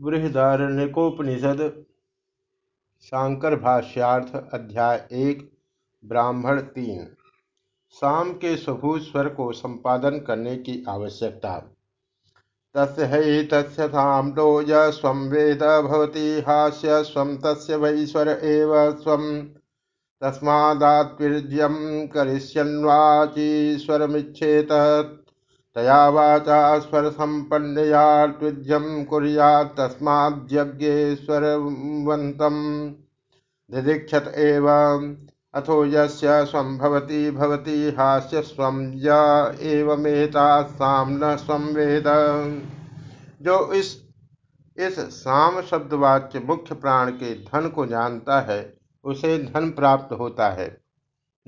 बृहदारण्यकोपनिषद शांकर भाष्यार्थ अध्याय एक, ब्राह्मण तीन। साम के स्वभूत स्वर को संपादन करने की आवश्यकता। तस्य हि तस्य साम्नो य स्वं वेद भवति, हास्य स्वं तस्य वै स्वर एव स्व। तस्मादात्वीर्यं करिष्यन्वाची स्वरमिच्छेत तया वाचा स्वर संपन्नयाद्विज्यम कुर्यात् तस्माद्यज्ञेश्वरवन्तं। दिदीक्षत अथो यस्य भवति हास्य स्वं य न स्वं वेद जो इस इस साम शब्दवाच्य मुख्य प्राण के धन को जानता है, उसे धन प्राप्त होता है।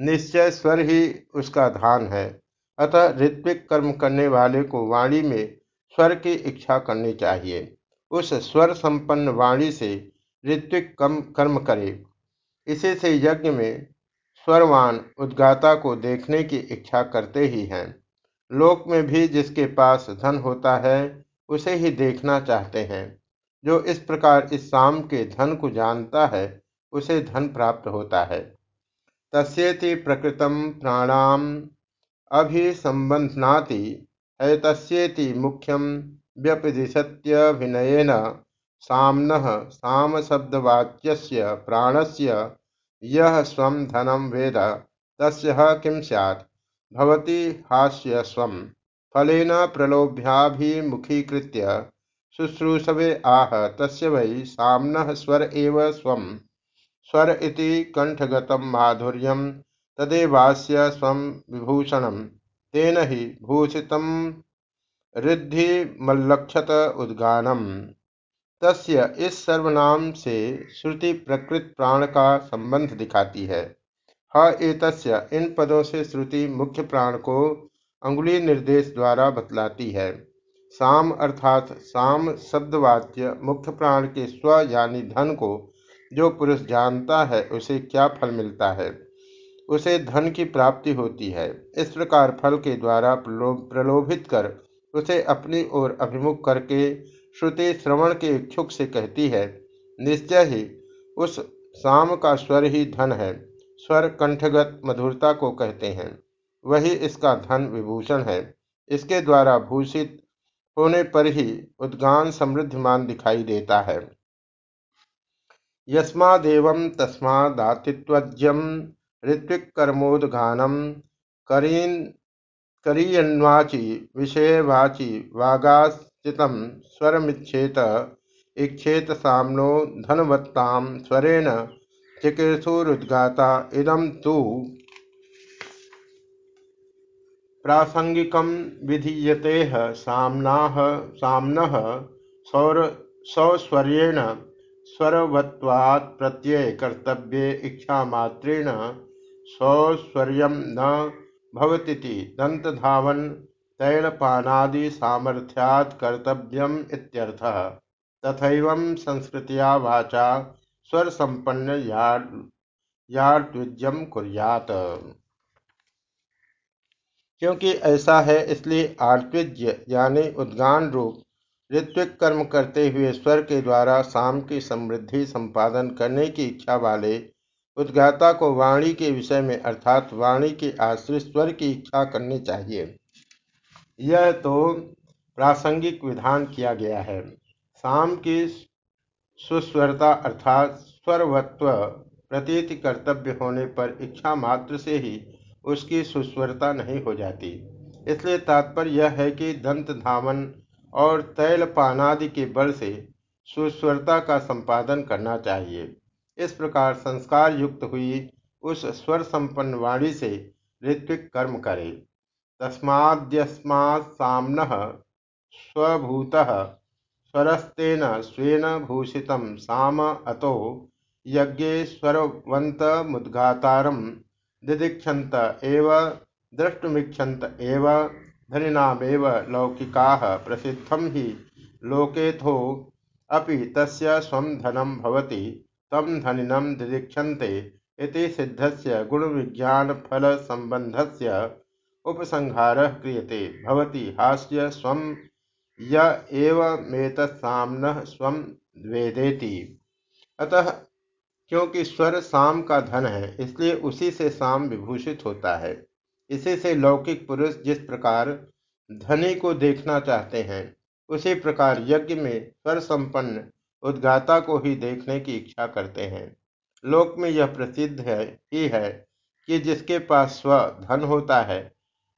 निश्चय स्वर ही उसका धान है। अतः ऋत्विक कर्म करने वाले को वाणी में स्वर की इच्छा करनी चाहिए। उस स्वर संपन्न वाणी से ऋत्विक कर्म करे। इसी से यज्ञ में स्वरवान उद्गाता को देखने की इच्छा करते ही हैं। लोक में भी जिसके पास धन होता है, उसे ही देखना चाहते हैं। जो इस प्रकार इस शाम के धन को जानता है, उसे धन प्राप्त होता है। तस्ेति प्रकृतम प्राणाम अभिसंबंधनाति एतस्येति मुख्यम व्यपदिशत्यभिनयेन। साम्नः सामशब्दवाच्यस्य प्राणस्य, यः स्वं धनं वेद, तस्य किं स्यात्? भवति हास्य स्वं। शुश्रूषवे आह, तस्य वै साम्नः स्वर एव स्वं। स्वर इति कण्ठगतं तदेवास्य स्व विभूषण तेन ही भूषितं रिद्धिमल्लक्षत उद्गानम। तस्य इस सर्वनाम से श्रुति प्रकृत प्राण का संबंध दिखाती है। ह एतस्य इन पदों से श्रुति मुख्य प्राण को अंगुली निर्देश द्वारा बतलाती है। साम अर्थात साम शब्दवाच्य मुख्य प्राण के स्व यानी धन को जो पुरुष जानता है उसे क्या फल मिलता है? उसे धन की प्राप्ति होती है। इस प्रकार फल के द्वारा प्रलोभित कर उसे अपनी ओर अभिमुख करके श्रुति श्रवण के इच्छुक से कहती है, निश्चय ही उस साम का स्वर ही धन है। स्वर कंठगत मधुरता को कहते हैं। वही इसका धन विभूषण है। इसके द्वारा भूषित होने पर ही उद्गान समृद्धिमान दिखाई देता है। यस्मादेव तस्मादातित्वज्यम ऋत्विक्कर्मोद्गानम करीन, करीयन्वाचि, विषयवाचि वागास्थितं स्वरमिच्छेत, इच्छेत सामनो धनवत्तां स्वरेण चिकीर्षुरुद्गाता इदं तु प्रासंगिकं विधीयते साम्नाह, साम्नः सौर स्वरवत्वात् प्रत्यय कर्तव्ये इच्छामात्रेण सौस्वर्यं न भवतीति दन्तधावन तैलपानादि सामर्थ्यात् कर्तव्यम् इत्यर्थः। तथैवं संस्कृतिया वाचा स्वर संपन्न यार्द्विज्यम कुर्यात। क्योंकि ऐसा है, इसलिए आर्तविज्य यानी उद्गान रूप ऋत्विक कर्म करते हुए स्वर के द्वारा शाम की समृद्धि संपादन करने की इच्छा वाले उद्गाता को वाणी के विषय में, अर्थात वाणी के आश्रित स्वर की इच्छा करनी चाहिए। यह तो प्रासंगिक विधान किया गया है। शाम की सुस्वरता, अर्थात स्वरवत्व, प्रतीत कर्तव्य होने पर इच्छा मात्र से ही उसकी सुस्वरता नहीं हो जाती। इसलिए तात्पर्य यह है कि दंत धावन और तैल पानादि के बल से सुस्वरता का संपादन करना चाहिए। इस प्रकार संस्कार युक्त हुई, उस स्वर संपन्न वाणी से ऋत्विक कर्म करे। तस्माद्यस्मात्साम्न स्वभूत स्वरस्तेन स्वेन भूषित साम अतो यज्ञेश्वरवन्तमुद्घातारं दिदीक्षत एव द्रष्टुमीक्षन्त एव, धनिनामेव लौकिकाः प्रसिद्धं हि लोकेथो अपि तस्य स्वं धनं भवति। तं धनिनं दिदीक्षन्ते इति सिद्धस्य गुणविज्ञानफलसम्बन्धस्य उपसंहारः क्रियते। भवति हास्य स्वं य एवमेतत्साम्नः स्वं वेदेति अतः क्योंकि स्वर साम का धन है, इसलिए उसी से साम विभूषित होता है। इसी से लौकिक पुरुष जिस प्रकार धनी को देखना चाहते हैं, उसी प्रकार यज्ञ में स्वर संपन्न उद्गाता को ही देखने की इच्छा करते हैं। लोक में यह प्रसिद्ध है, ही है कि जिसके पास स्व धन होता है,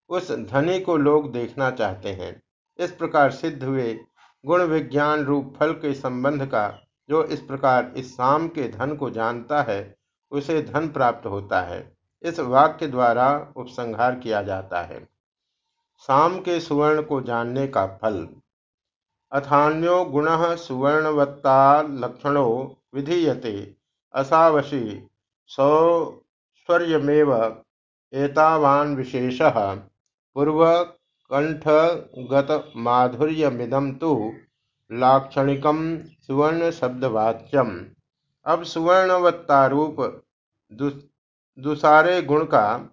उस धनी को लोग देखना चाहते हैं। इस प्रकार सिद्ध हुए गुण विज्ञान रूप फल के संबंध का, जो इस प्रकार इस शाम के धन को जानता है, उसे धन प्राप्त होता है। इस वाक्य द्वारा उपसंहार किया जाता है। शाम के सुवर्ण को जानने का फल अथान्यो गुण सुवर्णवत्ता लक्षणो विधीयते। असावशी। सौश्वर्यमेव एतावान् विशेषः। पूर्वकण्ठगतमाधुर्यमिदं तु लाक्षणिकं सुवर्णशब्दवाच्यम्। अब सुवर्णवत्तारूप दुसारे गुण का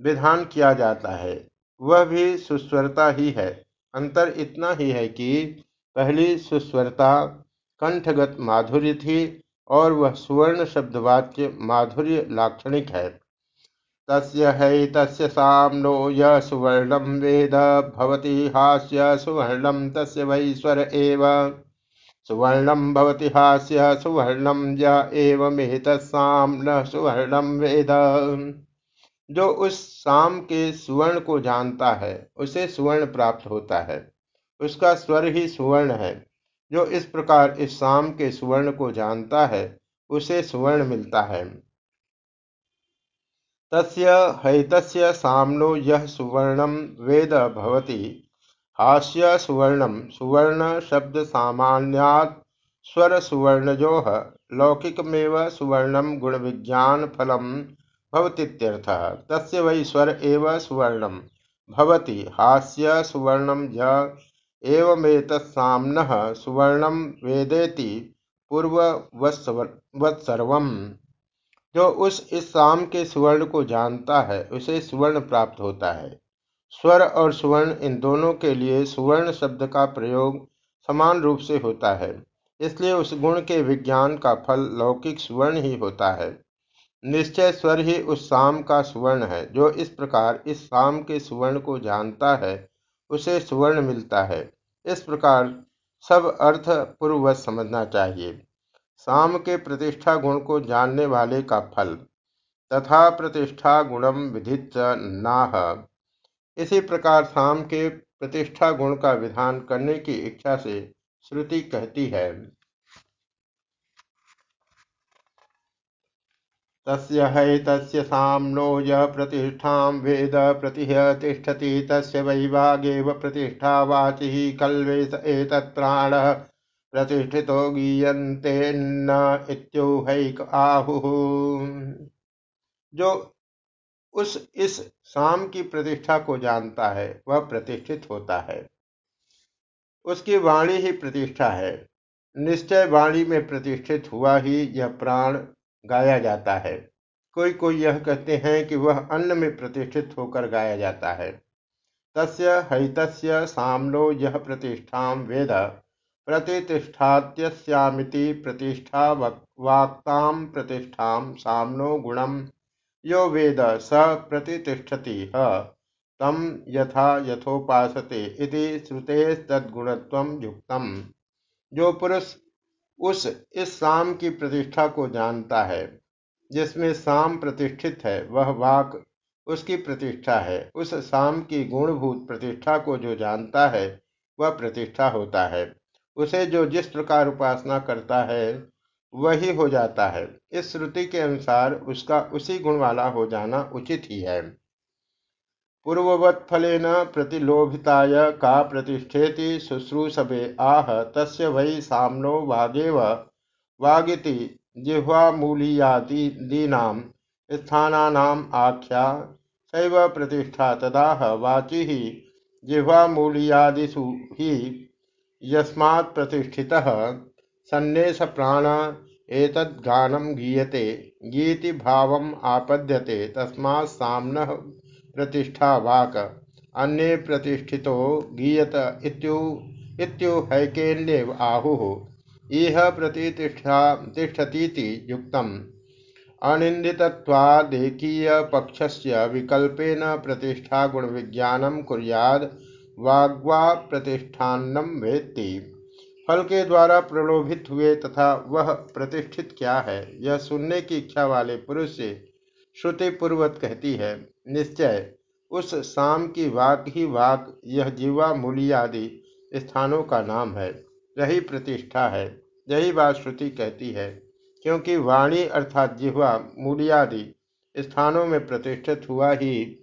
विधान किया जाता है। वह भी सुस्वरता ही है। अंतर इतना ही है कि पहली सुस्वरता कंठगत माधुर्य थी और वह सुवर्ण शब्दवाच्य माधुर्य लाक्षणिक है। तस्य हैतस्य साम्नो य सुवर्णम वेद, भवति हास्य सुवर्णं तस्य वै स्वर एव। सुवर्णम भवति हास्य सुवर्णम य एवमेतत्साम न सुवर्णं वेद। जो उस शाम के सुवर्ण को जानता है, उसे सुवर्ण प्राप्त होता है। उसका स्वर ही सुवर्ण है। जो इस प्रकार इस शाम के सुवर्ण को जानता है, उसे सुवर्ण मिलता है। तस्य हैतस्य साम्नो यह सुवर्णम वेद भवति। हास्य सुवर्णम सुवर्ण शब्द सामान्यात् स्वर सुवर्णजो। लौकिकमेव सुवर्णम गुण विज्ञान फलम भवतीत्यर्थः। तस्य वै स्वर एव सुवर्णम। भवति हास्य सुवर्णम य एवमेतत्साम्नः सुवर्णम वेदेति पूर्ववत्सर्वम्। जो उस इस साम के सुवर्ण को जानता है, उसे सुवर्ण प्राप्त होता है। स्वर और सुवर्ण इन दोनों के लिए सुवर्ण शब्द का प्रयोग समान रूप से होता है। इसलिए उस गुण के विज्ञान का फल लौकिक सुवर्ण ही होता है। निश्चय स्वर ही उस शाम का सुवर्ण है, जो इस प्रकार इस शाम के सुवर्ण को जानता है, उसे सुवर्ण मिलता है। इस प्रकार सब अर्थ पूर्ववत समझना चाहिए। शाम के प्रतिष्ठा गुण को जानने वाले का फल, तथा प्रतिष्ठा गुणम विधित नाह। इसी प्रकार शाम के प्रतिष्ठा गुण का विधान करने की इच्छा से श्रुति कहती है। तस्य हैतस्य साम्नो यः प्रतिष्ठां वेद प्रतिहतिष्ठति तस्य वैवागेव प्रतिष्ठा वाचिः कल्वेश एतत्प्राणः प्रतिष्ठितो गीयन्तेन्न इत्योहैक आहु। जो उस, इस शाम की प्रतिष्ठा को जानता है, वह प्रतिष्ठित होता है। उसकी वाणी ही प्रतिष्ठा है। निश्चय वाणी में प्रतिष्ठित हुआ ही यह प्राण गाया जाता है। कोई कोई यह कहते हैं कि वह अन्न में प्रतिष्ठित होकर गाया जाता है। तस्य हैतस्य सामनो यह प्रतिष्ठा वेद प्रतिष्ठात्यस्यामिति प्रतिष्ठा वाक्तां प्रतिष्ठां साम्नो गुणम यो वेद स प्रतिष्ठति ह तम यथा यथोपासते इति श्रुतेस्तद्गुणत्वं युक्तम। जो पुरुष उस इस साम की प्रतिष्ठा को जानता है, जिसमें साम प्रतिष्ठित है, वह वाक उसकी प्रतिष्ठा है। उस साम की गुणभूत प्रतिष्ठा को जो जानता है, वह प्रतिष्ठा होता है। उसे जो जिस प्रकार उपासना करता है, वही हो जाता है। इस श्रुति के अनुसार उसका उसी गुण वाला हो जाना उचित ही है। पूर्ववत फलेन प्रतिलोभिताय का प्रतिष्ठेति शुश्रूषवे आह, तस्य वै सामनो वागेव वागिति जिह्वामूलीयादीनां स्थानानाम आख्या सैव प्रतिष्ठा तदाह, वाचि जिह्वामूलीयादिषु ही यस्मात् प्रतिष्ठितः सन्नेश प्राण एतद्गानं गीयते, गीति भावम् आपद्यते, तस्मात् साम्नः प्रतिष्ठा वाक। अन्ये प्रतिष्ठितो गीयत इत्यु इत्यु हैकेन्येव आहुः। इह प्रतिष्ठा, तिष्ठतीति युक्तम्। अनिंदितत्वादेकीय पक्षस्य विकल्पेन विज्ञानम कुर्याद, वाग्वा प्रतिष्ठानम वेत्ति। फल के द्वारा प्रलोभित हुए तथा वह प्रतिष्ठित क्या है, यह सुनने की इच्छा वाले पुरुष से श्रुति पूर्वत कहती है। निश्चय उस शाम की वाक ही वाक, यह जीवा मूली आदि स्थानों का नाम है। यही प्रतिष्ठा है। यही बात श्रुति कहती है, क्योंकि वाणी अर्थात जिह्वा मूलियादि स्थानों में प्रतिष्ठित हुआ ही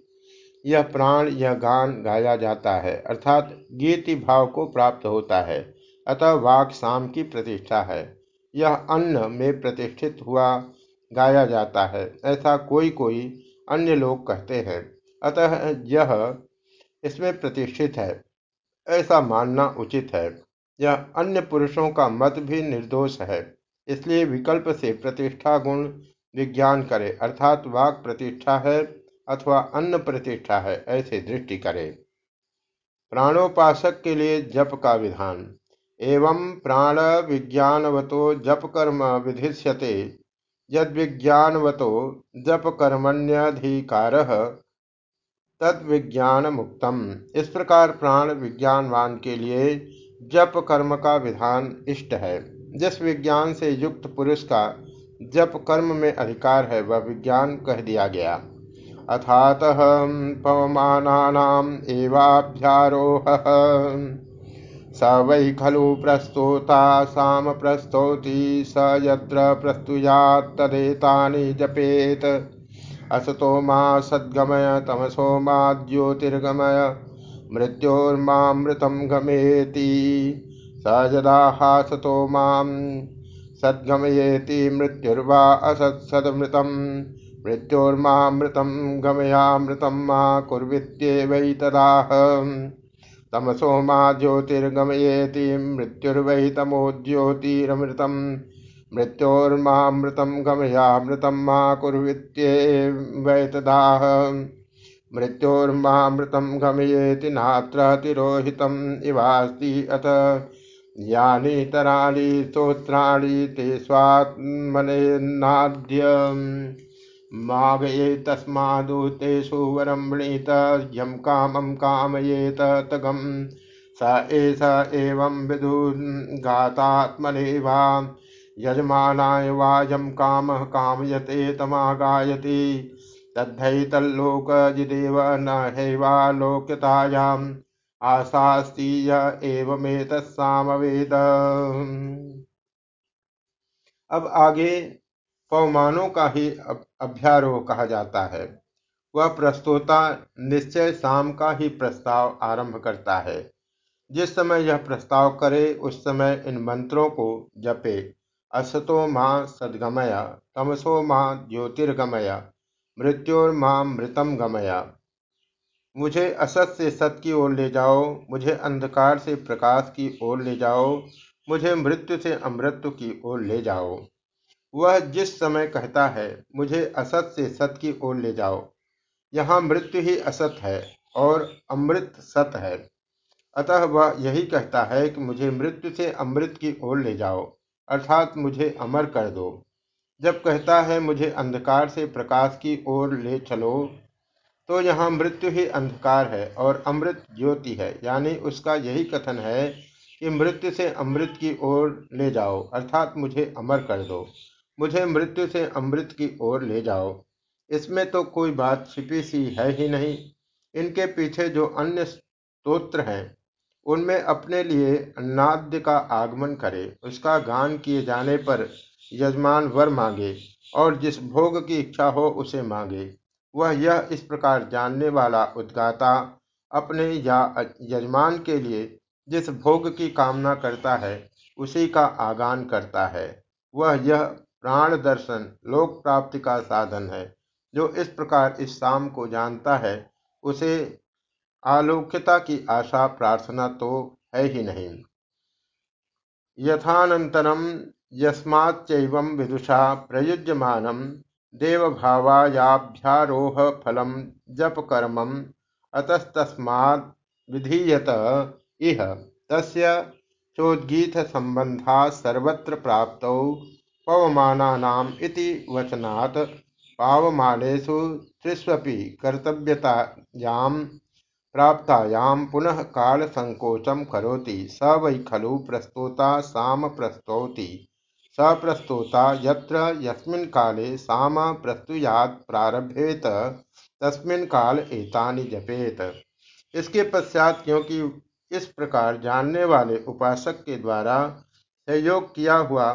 यह प्राण, यह गान गाया जाता है, अर्थात गीति भाव को प्राप्त होता है। अतः वाक शाम की प्रतिष्ठा है। यह अन्न में प्रतिष्ठित हुआ, गाया जाता है। ऐसा कोई कोई अन्य लोग कहते हैं। अतः यह इसमें प्रतिष्ठित है। ऐसा मानना उचित है। यह अन्य पुरुषों का मत भी निर्दोष है। इसलिए विकल्प से प्रतिष्ठा गुण विज्ञान करे। अर्थात वाक प्रतिष्ठा है अथवा अन्न प्रतिष्ठा है, ऐसे दृष्टि करे। प्राणोपासक के लिए जप का विधान। एवं प्राण विज्ञानवतो जप कर्म विधिष्यते। यद विज्ञानवतो जप कर्मण्यधिकार तद विज्ञान मुक्तम इस प्रकार प्राण विज्ञानवान के लिए जप कर्म का विधान इष्ट है। जिस विज्ञान से युक्त पुरुष का जप कर्म में अधिकार है, वह विज्ञान कह दिया गया। अथात पवमानानाम एवाभ्यारोह। स वै खलु प्रस्तोता, साम प्रस्तौति, स यत्र प्रस्तुयात्, तदेतानि जपेत। असतो मा सद्गमय, तमसो मा ज्योतिर्गमय, मृत्योर्मामृतं गमेति। स यदा हासतो माँ, सद्गमयेति मृत्युर्वा असत्सदमृतं, मृत्योर्मामृतं गमयामृतं मा कुर्वित्येवैतदाह तमसो मा ज्योतिर्गमयेति मृत्युर्वै तमो ज्योतिरमृतं मृत्योर्मामृतं गमयामृतं मा कुर्वित्येवैतदाह। मृत्योर्मामृतं गमयेति नात्र तिरोहितम् इवास्ति अथ। यानि तराणि स्तोत्राणि ते स्वात्मनेनाद्य। मागये तस्मादु तेषु वरं वृणीत यं कामं कामयेत तगं। स एष एवं विदुर्गातात्मने वा यजमानाय वा यं कामः कामयते, तमागायति। तद्धैतल्लोकजिदेव न हैवालोक्यतायाम् आशास्ति एवमेतत्सामवेद। अब आगे पवमानों का ही अभ्यारोह कहा जाता है। वह प्रस्तोता निश्चय शाम का ही प्रस्ताव आरंभ करता है। जिस समय यह प्रस्ताव करे, उस समय इन मंत्रों को जपे। असतो माँ सदगमय, तमसो माँ ज्योतिर्गमय मृत्योर्मा मृतम गमया। मुझे असत से सत की ओर ले जाओ, मुझे अंधकार से प्रकाश की ओर ले जाओ, मुझे मृत्यु से अमृत्यु की ओर ले जाओ। वह जिस समय कहता है, मुझे असत से सत की ओर ले जाओ। यहाँ मृत्यु ही असत है और अमृत सत है। अतः वह यही कहता है कि मुझे मृत्यु से अमृत की ओर ले जाओ, अर्थात मुझे अमर कर दो। जब कहता है, मुझे अंधकार से प्रकाश की ओर ले चलो तो यहाँ मृत्यु ही अंधकार है और अमृत ज्योति है। यानी उसका यही कथन है कि मृत्यु से अमृत की ओर ले जाओ, अर्थात मुझे अमर कर दो। मुझे मृत्यु से अमृत की ओर ले जाओ। इसमें तो कोई बात छिपी सी है ही नहीं। इनके पीछे जो अन्य स्तोत्र हैं, उनमें अपने लिए अन्नाद्य का आगमन करे। उसका गान किए जाने पर यजमान वर मांगे और जिस भोग की इच्छा हो उसे मांगे। वह यह इस प्रकार जानने वाला उद्गाता अपने या यजमान के लिए जिस भोग की कामना करता है, उसी का आगान करता है। वह यह प्राण दर्शन, लोक प्राप्ति का साधन है। जो इस प्रकार इस शाम को जानता है, उसे आलोक्यता की आशा, प्रार्थना तो है ही नहीं। यथानंतरम यस्माच्चैवं विदुषा प्रयुज्यमानम देवभावायाभ्यारोह फलम जप कर्म अतस्तस्माद् विधीयत इह। तस्य चोद्गीत सर्वत्र प्राप्तौ पवमानानाम् इति वचनात्। पावमानेषु त्रिष्वपि कर्तव्यतायां प्राप्तायां पुनः कालसङ्कोचं करोति। स वै खलु प्रस्तोता साम प्रस्तौति। स प्रस्तोता यत्र यस्मिन् काले साम प्रस्तुयात् प्रारभेत, तस्मिन् काल एतानि जपेत। इसके पश्चात क्योंकि इस प्रकार जानने वाले उपासक के द्वारा सहयोग किया हुआ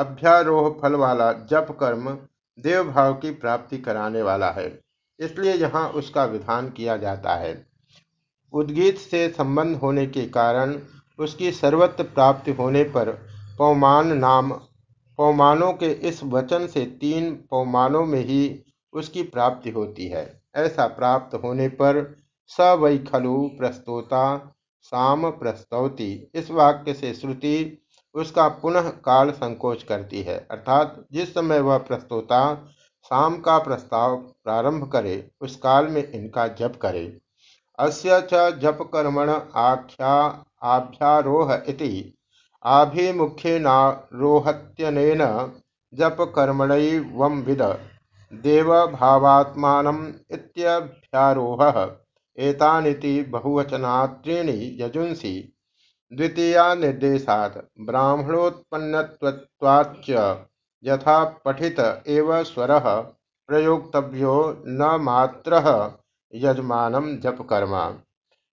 अभ्यारोह फल वाला जप कर्म देव भाव की प्राप्ति कराने वाला है। इसलिए यहाँ उसका विधान किया जाता है। उद्गीत से संबंध होने के कारण उसकी सर्वत्र प्राप्ति होने पर पौमान नाम, पौमानों के इस वचन से तीन पौमानों में ही उसकी प्राप्ति होती है। ऐसा प्राप्त होने पर स वै खलु प्रस्तोता, साम प्रस्तौति। इस वाक्य से श्रुति उसका पुनः काल संकोच करती है। अर्थात जिस समय वह प्रस्तोता शाम का प्रस्ताव प्रारंभ करे, उस काल में इनका जप करे। अस्य च जप कर्मण आख्या आभ्यारोह इति। आभिमुख्येनारोहत्यनेन जप कर्मणैवं विद। देवभावात्मानम् इत्यभ्यारोहः। एतानिति बहुवचनात्रीणि यजुंसि। द्वितीया निर्देशात् ब्राह्मणोत्पन्नत्वाच्च यथा पठित एव स्वर प्रयोक्तव्यो न मात्र यजमान जप कर्म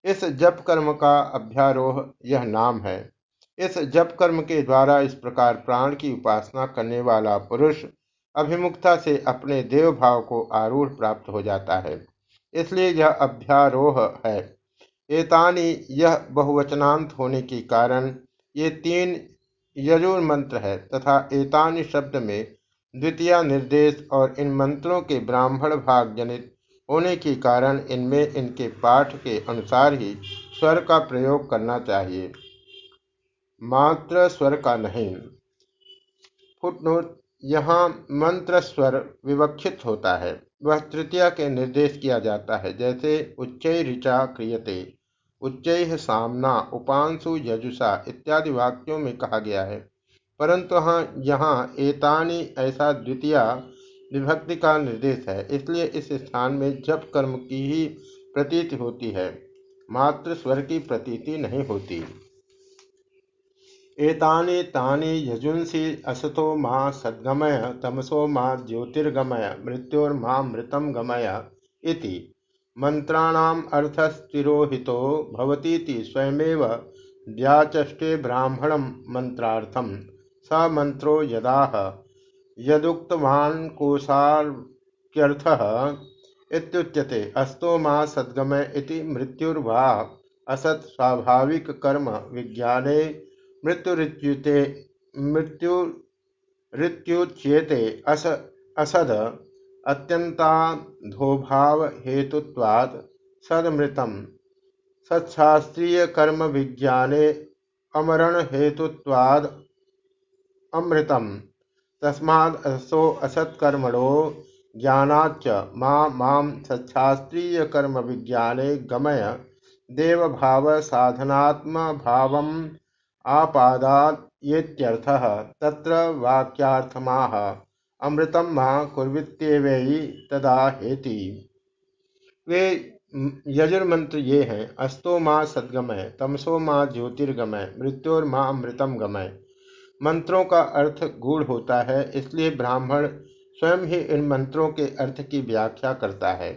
इस जप कर्म का अभ्यारोह यह नाम है। इस जप कर्म के द्वारा इस प्रकार प्राण की उपासना करने वाला पुरुष अभिमुखता से अपने देव भाव को आरूढ़ प्राप्त हो जाता है। इसलिए यह अभ्यारोह है। एतानी यह बहुवचनांत होने के कारण ये तीन यजुर मंत्र है तथा एतानी शब्द में द्वितीय निर्देश और इन मंत्रों के ब्राह्मण भाग जनित होने के कारण इनमें इनके पाठ के अनुसार ही स्वर का प्रयोग करना चाहिए। मात्र स्वर का नहीं। फुटनोट, यहाँ मंत्र स्वर विवक्षित होता है। वह तृतीया के निर्देश किया जाता है, जैसे उच्च ऋचा क्रियते। उच्च सामना उपांशु यजुषा इत्यादि वाक्यों में कहा गया है। परंतु हाँ यहाँ एतानी ऐसा द्वितीय विभक्ति का निर्देश है। इसलिए इस स्थान में जप कर्म की ही प्रतीति होती है। मात्र स्वर की प्रतीति नहीं होती। एतानि तानि यजुंसि असतो माँ सद्गमय, तमसो माँ ज्योतिर्गमय, मृत्योर्मा मृतम गमय इति। मंत्राणाम अर्थस्थिरोहितो भवतीति स्वयमेव व्याचष्टे ब्राह्मणं मंत्रार्थम स मंत्रो यदाह। यदुक्तवान् इत्युच्यते अस्तो मा सद्गमय इति मृत्युर्वा असत् स्वाभाविक कर्म विज्ञाने मृत्युरिच्युते मृत्युरिच्युच्येते अस असद अत्यंताधोभाव हेतुत्वात् सदमृतम सत्शास्त्रीय कर्म विज्ञाने अमरण हेतुत्वाद अमृतम तस्मादसो असत्कर्मणो ज्ञानाच्च माँ माँ सत्शास्त्रीय कर्म विज्ञाने गमय देव भाव साधनात्म भावम आपादायेत्यर्थः तत्र वाक्यार्थमाह। अमृतम माँ कुर्वित्येवै तदा हेति। वे यजुर्मंत्र ये हैं अस्तो माँ सदगमय तमसो माँ ज्योतिर्गमय मृत्योर माँ अमृतम गमय मंत्रों का अर्थ गूढ़ होता है, इसलिए ब्राह्मण स्वयं ही इन मंत्रों के अर्थ की व्याख्या करता है।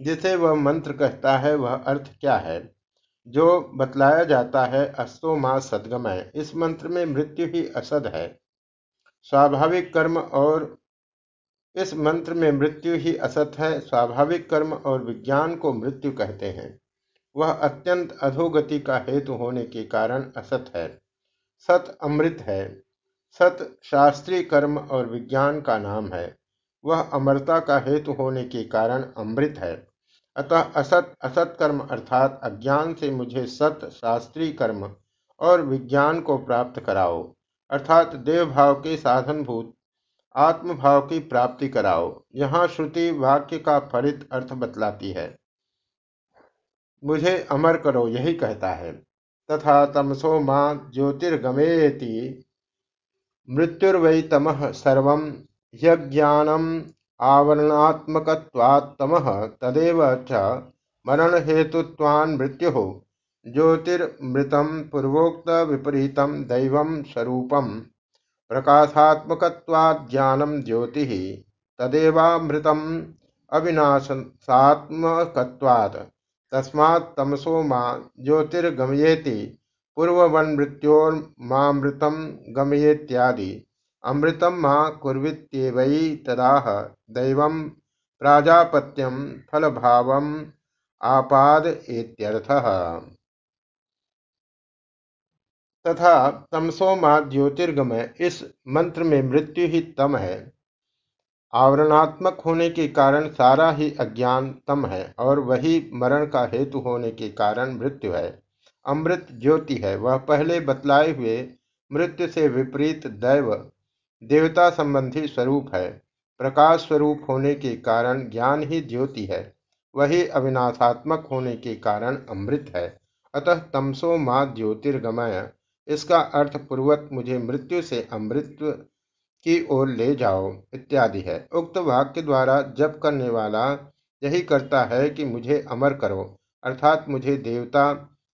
जिसे वह मंत्र कहता है, वह अर्थ क्या है? जो बतलाया जाता है अस्तो माँ सदगमय इस मंत्र में मृत्यु ही असद है। स्वाभाविक कर्म और इस मंत्र में मृत्यु ही असत है। स्वाभाविक कर्म और विज्ञान को मृत्यु कहते हैं। वह अत्यंत अधोगति का हेतु होने के कारण असत है। सत अमृत है। सत शास्त्रीय कर्म और विज्ञान का नाम है। वह अमरता का हेतु होने के कारण अमृत है। अतः असत असत कर्म अर्थात अज्ञान से मुझे सत शास्त्रीय कर्म और विज्ञान को प्राप्त कराओ। अर्थात देव भाव के साधनभूत, आत्मभाव की प्राप्ति कराओ। यहाँ श्रुति वाक्य का फलित अर्थ बतलाती है। मुझे अमर करो, यही कहता है। तथा तमसो माँ ज्योतिर्गमेति मृत्युर्वै तम सर्व यज्ञानम् आवरणात्मकत्वात्तमः, तदेव च मरणहेतुत्वान्मृत्युः ज्योतिर्मृतं पूर्वोक्तविपरीतं दैवं स्वरूपं प्रकाशात्मकत्वाज्ञानं ज्योतिः तदेवामृतम् अविनाशात्मकत्वात्। तस्मात् तमसो मा ज्योतिर्गमयेति, पूर्ववन्मृत्योर्मामृतं गमयेत्यादि। अमृतं मा कुर्वित्येवैतदाह दैवं प्राजापत्यं फलभावम् आपाद इत्यर्थः तथा तमसो मा ज्योतिर्गमय इस मंत्र में मृत्यु ही तम है। आवरणात्मक होने के कारण सारा ही अज्ञान तम है और वही मरण का हेतु होने के कारण मृत्यु है। अमृत ज्योति है, वह पहले बतलाए हुए मृत्यु से विपरीत दैव देवता संबंधी स्वरूप है। प्रकाश स्वरूप होने के कारण ज्ञान ही ज्योति है, वही अविनाशात्मक होने के कारण अमृत है। अतः तमसो माँ ज्योतिर्गमय इसका अर्थ पूर्वक मुझे मृत्यु से अमृत की ओर ले जाओ, इत्यादि है। उक्त वाक्य द्वारा जप करने वाला यही करता है कि मुझे अमर करो, अर्थात मुझे देवता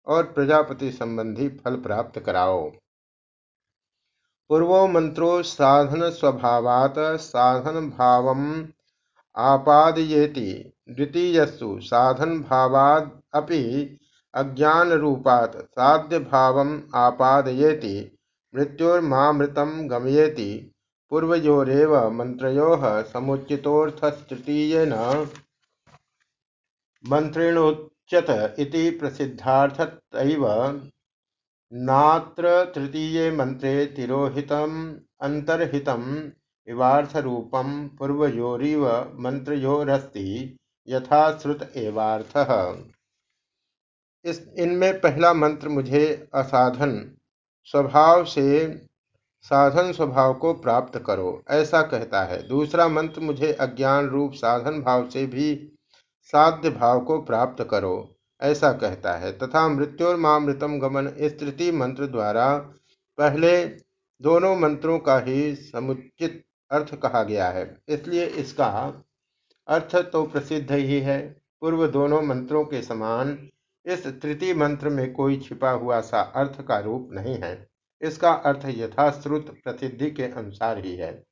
और प्रजापति संबंधी फल प्राप्त कराओ। पूर्वो मंत्रो, साधन स्वभावात, साधन भाव आपादयेति। द्वितीयसु साधन भावाद अपि अज्ञान रूपात साध्य भाव आपादयेति, मृत्योर्मामृतं गमयेति, पूर्वयोरेव मंत्रयोः समुचितोऽर्थस्तृतीयेन मंत्रेणोच्यत इति प्रसिद्धार्थतैव नात्र तृतीये मंत्रे तिरोहितम्, अन्तर्हितम् इवार्थरूपं पूर्वयोरिव मंत्रयोरस्ति यथा एवार्थः। इस इनमें पहला मंत्र मुझे असाधन स्वभाव से साधन स्वभाव को प्राप्त करो, ऐसा कहता है। दूसरा मंत्र मुझे अज्ञान रूप साधन भाव से भी साध्य भाव को प्राप्त करो, ऐसा कहता है। तथा मृत्योर्मामृतम गमन इस तृतीय मंत्र द्वारा पहले दोनों मंत्रों का ही समुचित अर्थ कहा गया है। इसलिए इसका अर्थ तो प्रसिद्ध ही है। पूर्व दोनों मंत्रों के समान इस तृतीय मंत्र में कोई छिपा हुआ सा अर्थ का रूप नहीं है। इसका अर्थ यथाश्रुत प्रसिद्धि के अनुसार ही है।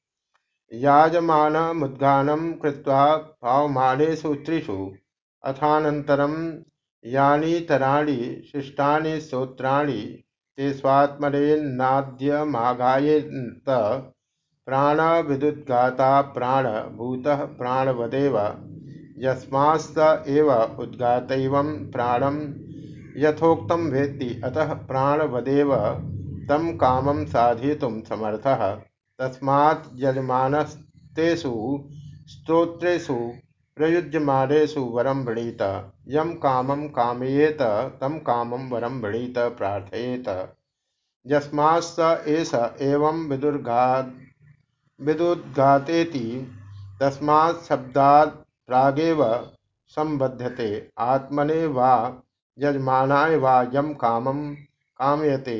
याजमान मुद्गानम कृत्वा पावमानेषु त्रिषु अथानन्तरं यानीतराणि शिष्टानि स्तोत्राणि ते स्वात्मनेन्नाद्यमागायेत प्राण, भूत प्राणवदेव। यस्मास्त एव उद्गातैवं प्राणं यथोक्तं वेत्ति, अतः प्राणवदेव तं कामं साधयितुं समर्थः। तस्मात् यजमानस्तेषु, स्तोत्रेषु, प्रयुज्यमानेषु वरं वृणीत यम कामं कामयेत, तं कामं वरं वृणीत प्रार्थयेत। यस्मात् एष एवं विदुर्गा विदुद्गातेति तस्मात् शब्दात् प्रागेव संबध्यते, आत्मने वा यजमानाय वा यम कामं कामयते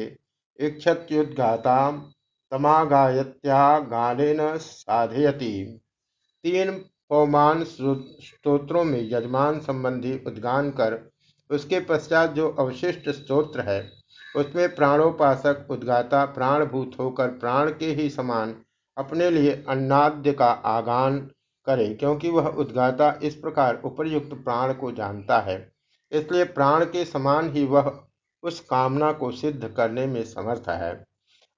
इक्षत्युद्गाता तमागायत्यागानेन साधयति। तीन पौमान स्तोत्रों में यजमान संबंधी उद्गान कर, उसके पश्चात जो अवशिष्ट स्तोत्र है, उसमें प्राणोपासक, उद्गाता, प्राणभूत होकर प्राण के ही समान, अपने लिए अन्नाद्य का आगान करे, क्योंकि वह उद्गाता इस प्रकार उपरयुक्त प्राण को जानता है। इसलिए प्राण के समान ही वह उस कामना को सिद्ध करने में समर्थ है।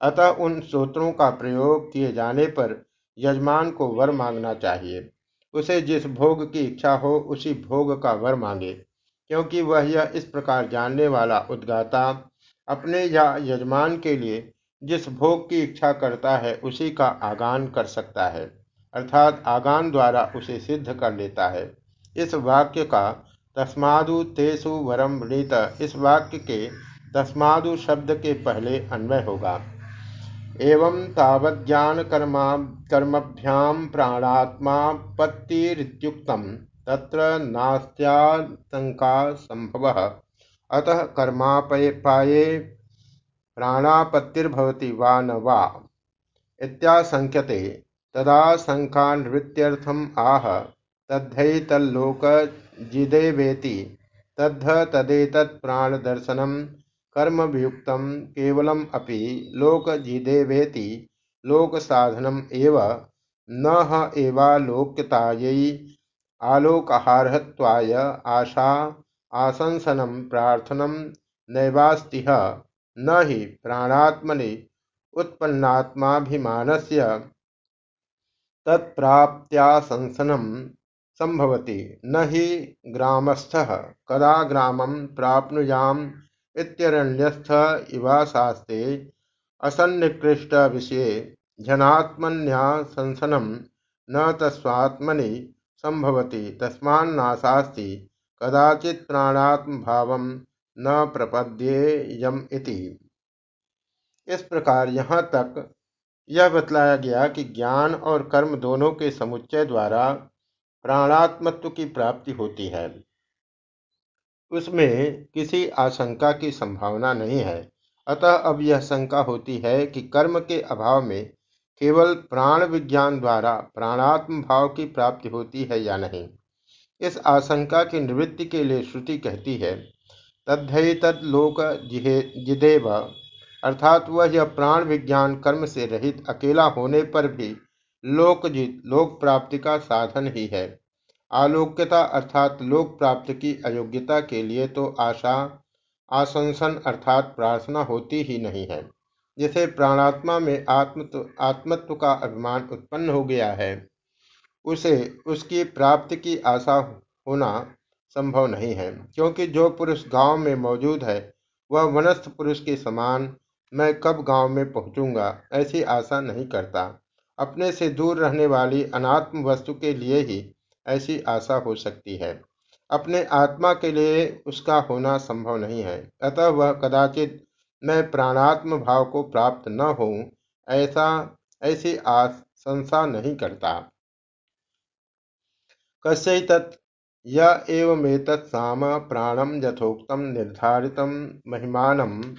अतः उन सूत्रों का प्रयोग किए जाने पर यजमान को वर मांगना चाहिए। उसे जिस भोग की इच्छा हो, उसी भोग का वर मांगे, क्योंकि वह यह इस प्रकार जानने वाला उद्गाता अपने या यजमान के लिए जिस भोग की इच्छा करता है, उसी का आगान कर सकता है। अर्थात आगान द्वारा उसे सिद्ध कर लेता है। इस वाक्य का तस्मादु तेसु वरम वृणीत इस वाक्य के तस्मादु शब्द के पहले अन्वय होगा। एवं तावज्ञान कर्मा कर्मभ्याम प्राणात्मा पत्तिरित्युक्तम, तत्र नास्त्याशंका संभव। अतः कर्मापाये प्राणापत्तिर्भवती वा न वा इत्याशंक्यते तदाशंकानिवृत्त्यर्थम आह। तद्धैतल्लोकजिदेवेति। तद्ध तदेतत्प्राणदर्शनं कर्मवियुक्तं केवलम् अपि लोकजिदेवेति। लोकसाधनम् एव। न ह एवालोक्यतायै आशा आशंसनं प्रार्थनं नैवास्तिह। न हि प्राणात्मनि उत्पन्नात्माभिमानस्य तत्प्राप्त्याशंसनं संभवति न हि ग्रामस्थः कदा ग्रामं प्राप्नुयाम् इत्यरण्यस्थ इवाशास्ते असन्निकृष्टविषये जनात्मन्याशंसनं न तस्वात्मनि संभवति तस्मान्नाशास्ति कदाचित् प्राणात्मभावं न प्रपद्येयम् इति। इस प्रकार यहाँ तक यह बतलाया गया कि ज्ञान और कर्म दोनों के समुच्चय द्वारा प्राणात्मत्व की प्राप्ति होती है। उसमें किसी आशंका की संभावना नहीं है। अतः अब यह शंका होती है कि कर्म के अभाव में केवल प्राण विज्ञान द्वारा प्राणात्म भाव की प्राप्ति होती है या नहीं। इस आशंका की निवृत्ति के लिए श्रुति कहती है तद्धैतलोक जिदेव अर्थात वह यह प्राण विज्ञान कर्म से रहित अकेला होने पर भी लोकजित लोक प्राप्ति का साधन ही है। आलोक्यता अर्थात लोक प्राप्ति की अयोग्यता के लिए तो आशा, आशंसन अर्थात प्रार्थना होती ही नहीं है, जिसे प्राणात्मा में आत्मत्व आत्मत्व का अभिमान उत्पन्न हो गया है। उसे, उसकी प्राप्ति की आशा होना संभव नहीं है, क्योंकि जो पुरुष गाँव में मौजूद है, वह वनस्थ पुरुष के समान मैं कब गाँव में पहुंचूँगा, ऐसी आशा नहीं करता। अपने से दूर रहने वाली अनात्म वस्तु के लिए ही ऐसी आशा हो सकती है। अपने आत्मा के लिए उसका होना संभव नहीं है। अतः वह कदाचित मैं प्राणात्म भाव को प्राप्त न हो ऐसा, ऐसी आशंसा नहीं करता। कश्य कस्यैतत् य एवमेतत्साम प्राणम यथोक्तम निर्धारित महिमानम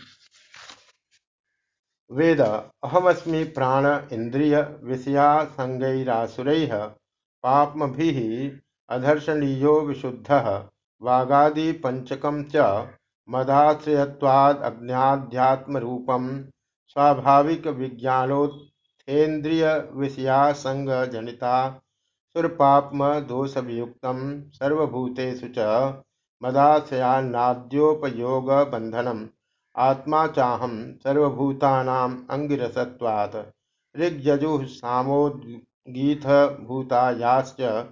वेद अहमस्मि प्राण इंद्रिय विषयासंगैरासुरैः पापमभिः अधर्षणीयो विशुद्धः वागादिपञ्चकं च मदाश्रयत्वादज्ञाध्यात्मरूपं स्वाभाविकविज्ञानोत्थेन्द्रियविषयासङ्गजनिता सुरपाप्मदोषवियुक्तं सर्वभूतेषु च मदाश्रयान्नाद्योपयोगबन्धनम् आत्मा चाहम सर्वभूतानाम अंगिरसत्वात्। ऋग्यजुः भूतायाश्च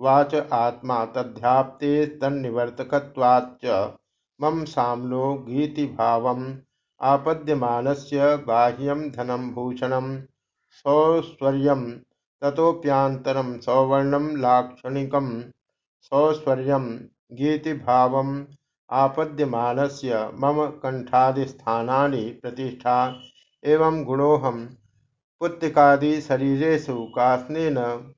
वाच आत्मा तद्ध्याप्ते तन्निवर्तकत्वाच्च। मम साम्नो गीतिभावम् आपद्यमानस्य बाह्यं धनं भूषणं सौश्वर्यं ततोप्यान्तरं सौवर्णं लाक्षणिकं सौश्वर्यं गीतिभावम् आपद्यमानस्य मम कण्ठादिस्थानानि प्रतिष्ठा। एवं गुणोऽहं पुत्तिकादिशरीरेषु कास्नेन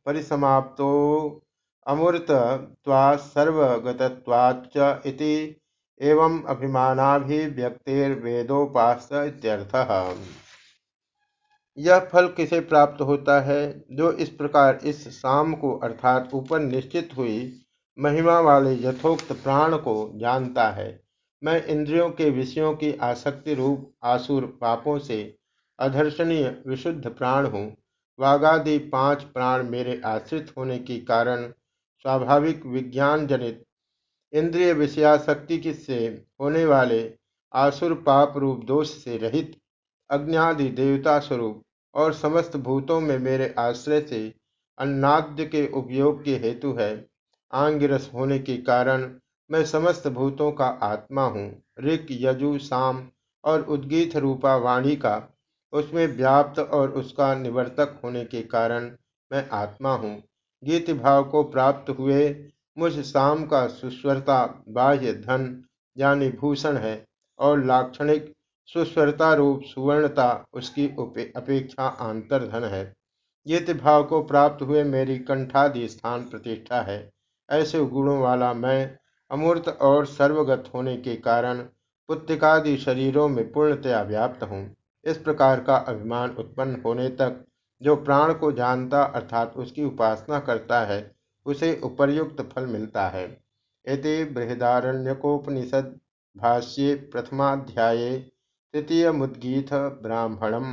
परिसमाप्तोऽमूर्तत्वात्सर्वगतत्वाच्च इति एवं अभिमानाभिव्यक्तिर्वेदोपास्य इत्यर्थः। यह फल किसे प्राप्त होता है? जो इस प्रकार इस शाम को अर्थात ऊपर निश्चित हुई महिमा वाले यथोक्त प्राण को जानता है। मैं इंद्रियों के विषयों की आसक्ति रूप आसुर पापों से अधर्षणीय विशुद्ध प्राण हूँ। वागादि पाँच प्राण मेरे आश्रित होने के कारण स्वाभाविक विज्ञान जनित इंद्रिय विषयाशक्ति से होने वाले आसुर पाप रूप दोष से रहित अज्ञादि देवता स्वरूप और समस्त भूतों में मेरे आश्रय से अन्नाद्य के उपयोग के हेतु है। आंगिरस होने के कारण मैं समस्त भूतों का आत्मा हूँ। ऋक, यजु, साम और उद्गीत रूपा वाणी का उसमें व्याप्त और उसका निवर्तक होने के कारण मैं आत्मा हूँ। गीत भाव को प्राप्त हुए मुझ शाम का सुस्वरता, बाह्य धन यानी भूषण है और लाक्षणिक सुस्वरता रूप सुवर्णता उसकी अपेक्षा आंतर धन है। गीत भाव को प्राप्त हुए मेरी कंठादि स्थान प्रतिष्ठा है। ऐसे गुणों वाला मैं अमूर्त और सर्वगत होने के कारण पुत्तिकादि शरीरों में पूर्णतया व्याप्त हूँ। इस प्रकार का अभिमान उत्पन्न होने तक जो प्राण को जानता अर्थात उसकी उपासना करता है, उसे उपर्युक्त फल मिलता है। यदि बृहदारण्यकोपनिषद भाष्ये प्रथमाध्याये तृतीय मुद्गीत ब्राह्मणम।